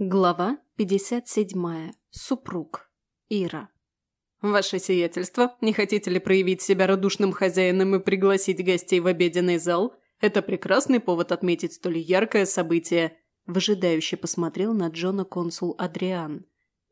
Глава 57. Супруг. Ира. «Ваше сиятельство, не хотите ли проявить себя радушным хозяином и пригласить гостей в обеденный зал? Это прекрасный повод отметить столь яркое событие», – выжидающе посмотрел на Джона консул Адриан.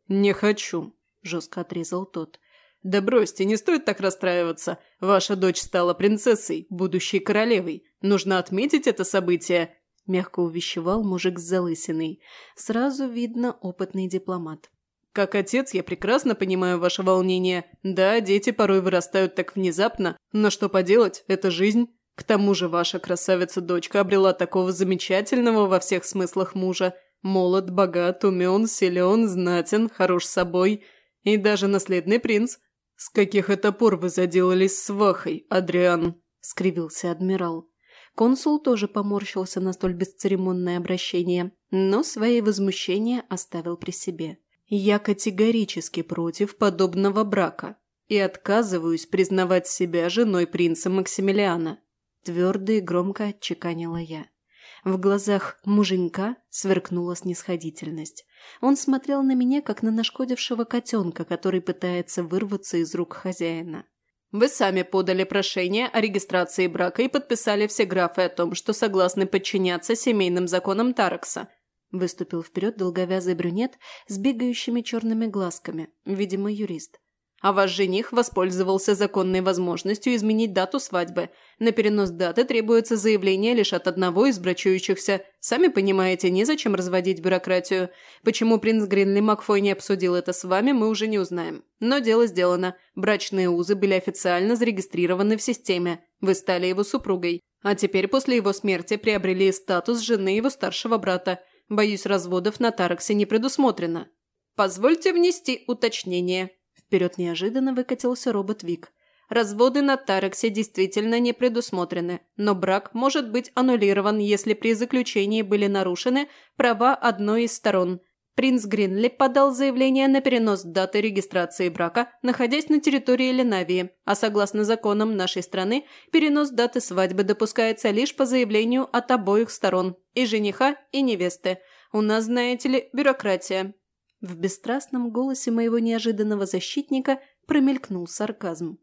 «Не хочу», – жестко отрезал тот. «Да бросьте, не стоит так расстраиваться. Ваша дочь стала принцессой, будущей королевой. Нужно отметить это событие. – мягко увещевал мужик с залысиной. Сразу видно опытный дипломат. «Как отец, я прекрасно понимаю ваше волнение. Да, дети порой вырастают так внезапно, но что поделать, это жизнь. К тому же ваша красавица-дочка обрела такого замечательного во всех смыслах мужа. Молод, богат, умен, силен, знатен, хорош собой. И даже наследный принц. С каких это пор вы заделались с Вахой, Адриан?» – скривился адмирал. Консул тоже поморщился на столь бесцеремонное обращение, но свои возмущения оставил при себе. «Я категорически против подобного брака и отказываюсь признавать себя женой принца Максимилиана», твердо и громко отчеканила я. В глазах муженька сверкнула снисходительность. Он смотрел на меня, как на нашкодившего котенка, который пытается вырваться из рук хозяина. Вы сами подали прошение о регистрации брака и подписали все графы о том, что согласны подчиняться семейным законам Таракса. Выступил вперед долговязый брюнет с бегающими черными глазками, видимо, юрист. А ваш жених воспользовался законной возможностью изменить дату свадьбы. На перенос даты требуется заявление лишь от одного из брачующихся. Сами понимаете, незачем разводить бюрократию. Почему принц Гринли Макфой не обсудил это с вами, мы уже не узнаем. Но дело сделано. Брачные узы были официально зарегистрированы в системе. Вы стали его супругой. А теперь после его смерти приобрели статус жены его старшего брата. Боюсь, разводов на Тараксе не предусмотрено. Позвольте внести уточнение. Вперед неожиданно выкатился робот Вик. Разводы на Тарексе действительно не предусмотрены, но брак может быть аннулирован, если при заключении были нарушены права одной из сторон. Принц Гринли подал заявление на перенос даты регистрации брака, находясь на территории Ленавии, а согласно законам нашей страны, перенос даты свадьбы допускается лишь по заявлению от обоих сторон, и жениха, и невесты. У нас, знаете ли, бюрократия. В бесстрастном голосе моего неожиданного защитника промелькнул сарказм.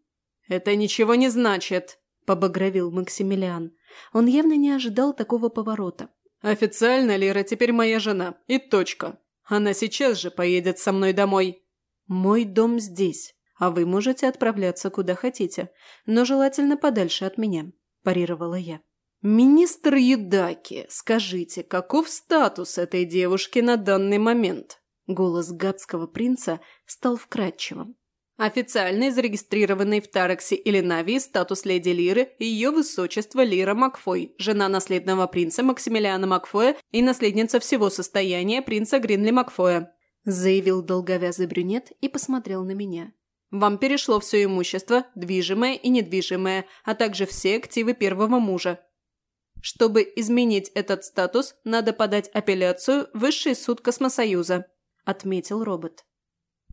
«Это ничего не значит», – побагровил Максимилиан. Он явно не ожидал такого поворота. «Официально Лера теперь моя жена. И точка. Она сейчас же поедет со мной домой». «Мой дом здесь, а вы можете отправляться куда хотите, но желательно подальше от меня», – парировала я. «Министр Едаки, скажите, каков статус этой девушки на данный момент?» Голос гадского принца стал вкрадчивым. Официальный зарегистрированный в Тараксе или Навии статус леди Лиры и ее высочество Лира Макфой, жена наследного принца Максимилиана Макфоя и наследница всего состояния принца Гринли Макфоя, заявил долговязый брюнет и посмотрел на меня. Вам перешло все имущество, движимое и недвижимое, а также все активы первого мужа. Чтобы изменить этот статус, надо подать апелляцию в Высший суд Космосоюза. – отметил робот.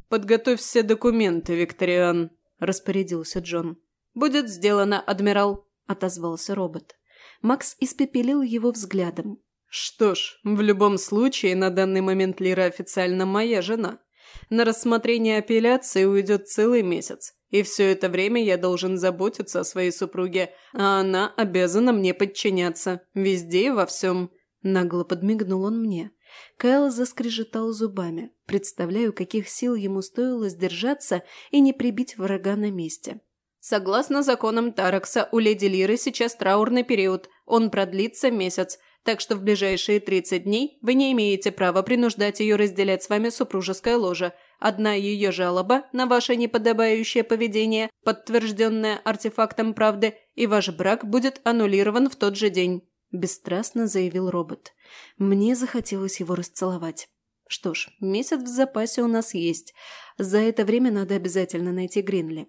«Подготовь все документы, Викториан», – распорядился Джон. «Будет сделано, адмирал», – отозвался робот. Макс испепелил его взглядом. «Что ж, в любом случае, на данный момент Лира официально моя жена. На рассмотрение апелляции уйдет целый месяц, и все это время я должен заботиться о своей супруге, а она обязана мне подчиняться, везде и во всем». Нагло подмигнул он мне. Кайл заскрежетал зубами. Представляю, каких сил ему стоило сдержаться и не прибить врага на месте. «Согласно законам Таракса, у леди Лиры сейчас траурный период. Он продлится месяц, так что в ближайшие 30 дней вы не имеете права принуждать ее разделять с вами супружеское ложе. Одна ее жалоба на ваше неподобающее поведение, подтвержденное артефактом правды, и ваш брак будет аннулирован в тот же день». – бесстрастно заявил робот. Мне захотелось его расцеловать. Что ж, месяц в запасе у нас есть. За это время надо обязательно найти Гринли.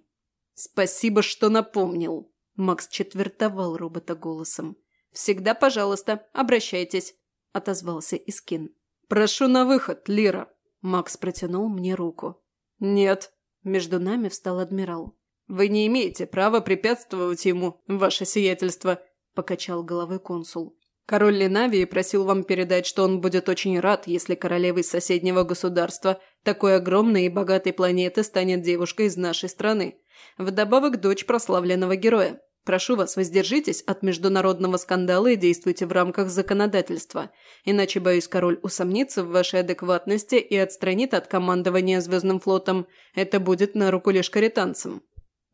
«Спасибо, что напомнил», – Макс четвертовал робота голосом. «Всегда, пожалуйста, обращайтесь», – отозвался Искин. «Прошу на выход, Лира», – Макс протянул мне руку. «Нет», – между нами встал адмирал. «Вы не имеете права препятствовать ему, ваше сиятельство», – покачал головой консул. Король Ленавии просил вам передать, что он будет очень рад, если королевой соседнего государства, такой огромной и богатой планеты, станет девушка из нашей страны. Вдобавок, дочь прославленного героя. Прошу вас, воздержитесь от международного скандала и действуйте в рамках законодательства. Иначе, боюсь, король усомнится в вашей адекватности и отстранит от командования Звездным флотом. Это будет на руку лишь каританцам.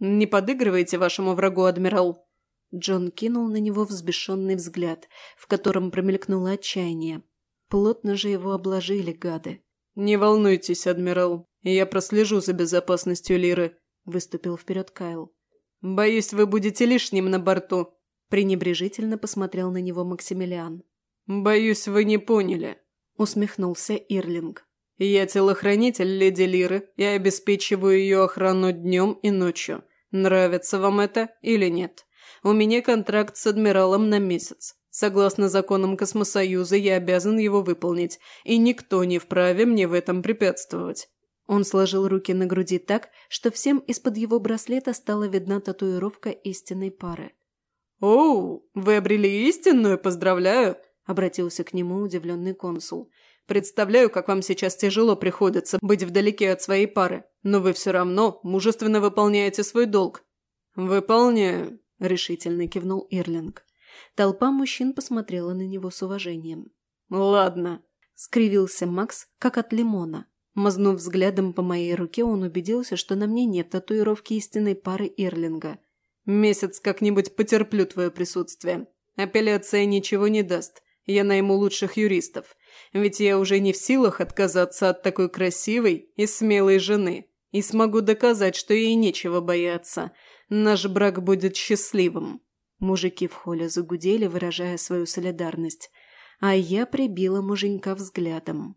Не подыгрывайте вашему врагу, адмирал. Джон кинул на него взбешенный взгляд, в котором промелькнуло отчаяние. Плотно же его обложили гады. «Не волнуйтесь, адмирал, я прослежу за безопасностью Лиры», – выступил вперед Кайл. «Боюсь, вы будете лишним на борту», – пренебрежительно посмотрел на него Максимилиан. «Боюсь, вы не поняли», – усмехнулся Ирлинг. «Я телохранитель леди Лиры и обеспечиваю ее охрану днем и ночью. Нравится вам это или нет?» У меня контракт с адмиралом на месяц. Согласно законам Космосоюза, я обязан его выполнить, и никто не вправе мне в этом препятствовать». Он сложил руки на груди так, что всем из-под его браслета стала видна татуировка истинной пары. «Оу, вы обрели истинную, поздравляю!» – обратился к нему удивленный консул. «Представляю, как вам сейчас тяжело приходится быть вдалеке от своей пары, но вы все равно мужественно выполняете свой долг». «Выполняю», – решительно кивнул Ирлинг. Толпа мужчин посмотрела на него с уважением. «Ладно», – скривился Макс, как от лимона. Мазнув взглядом по моей руке, он убедился, что на мне нет татуировки истинной пары Ирлинга. «Месяц как-нибудь потерплю твое присутствие. Апелляция ничего не даст. Я найму лучших юристов. Ведь я уже не в силах отказаться от такой красивой и смелой жены. И смогу доказать, что ей нечего бояться. Наш брак будет счастливым». Мужики в холле загудели, выражая свою солидарность, а я прибила муженька взглядом.